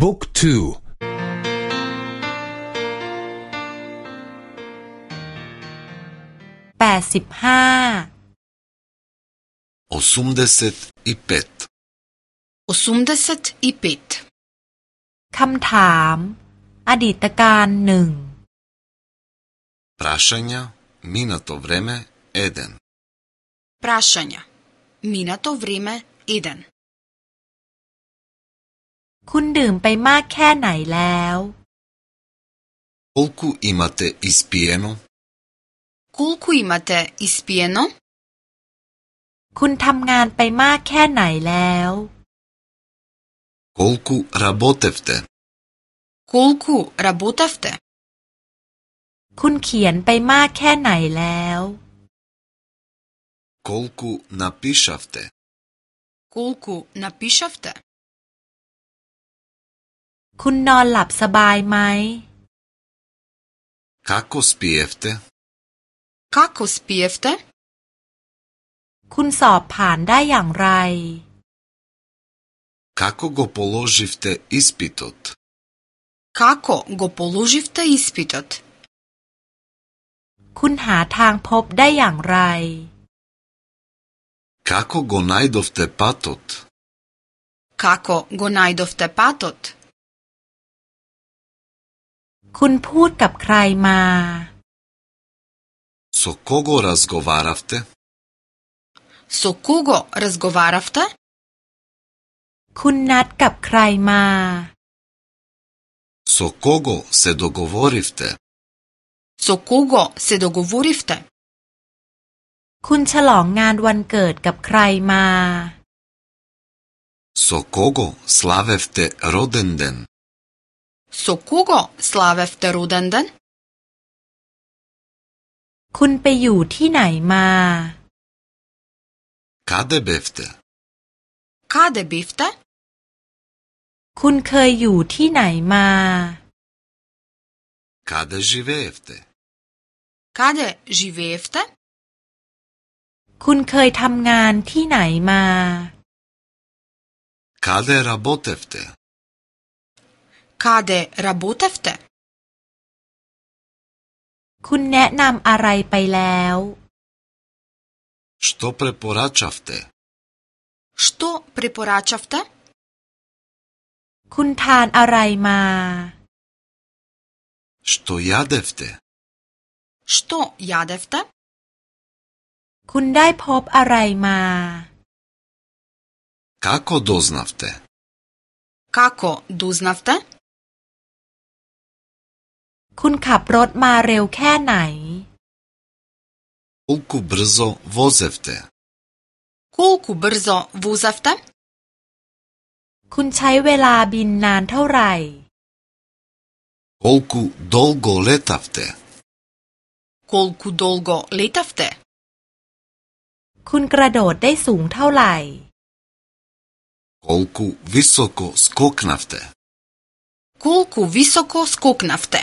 บุ๊กทูแปดสิบห้าอสุมเดสิตอิเปตอสุมเดสิตอิเปตคำถาม อดีตการหนึ่ง Prašanja minato vreme eden Prašanja minato vreme eden คุณดื่มไปมากแค่ไหนแล้ว Колку อิสเปียโนคุ о คุ л к у и м а อิสเปียโนคุณทำงานไปมากแค่ไหนแล้ว Колку р а б о т е เต е Колку работевте? คุณเขียนไปมากแค่ไหนแล้ว к คุ к у н а п и ш ฟเตคุ о คุ у н а п и ш а ฟเตคุณนอนหลับสบายไหมคากโอสเปียฟเตคากโอสเปียฟเตคุณสอบผ่านได้อย่างไรคักโกโปโลจิฟเตอิสปิตต์คักโกโปโลจิฟเตอิสปิตต์คุณหาทางพบได้อย่างไรคักโกไนดอฟเตปาตต์คักโกไนดอฟเตปาตต์คุณพูดกับใครมาสก к โกรัสกวาราฟเตสก с โกรัสกวาราฟเตคุณนัดกับใครมาสก к โกเซด договоривте? Со кого се д о г о в о р คุณฉลองงานวันเกิดกับใครมาสก к โกสลาเวฟเตโรเดนเดน Så kogo slave efter den den? คุณไปอยู่ที่ไหนมา Kade bifte? Kade bifte? คุณเคยอยู่ที่ไหนมา Kade živefte? Kade živefte? คุณเคยทำงานที่ไหนมา Kade rabotefte? Kāde работевте? คุณแนะนำอะไรไปแล้ว Што препорачавте? Што препорачавте? คุณทานอะไรมา Што ядевте? Што ядевте? คุณได้พบอะไรมา Како дознавте? Како дознавте? คุณขับรถมาเร็วแค่ไหน Колку брзо возевте? Колку брзо возевте? คุณใช้เวลาบินนานเท่าไหร่ Колку долго летавте? Колку долго летавте? คุณกระโดดได้สูงเท่าไหร่ Колку високо скокнавте? Колку високо скокнавте?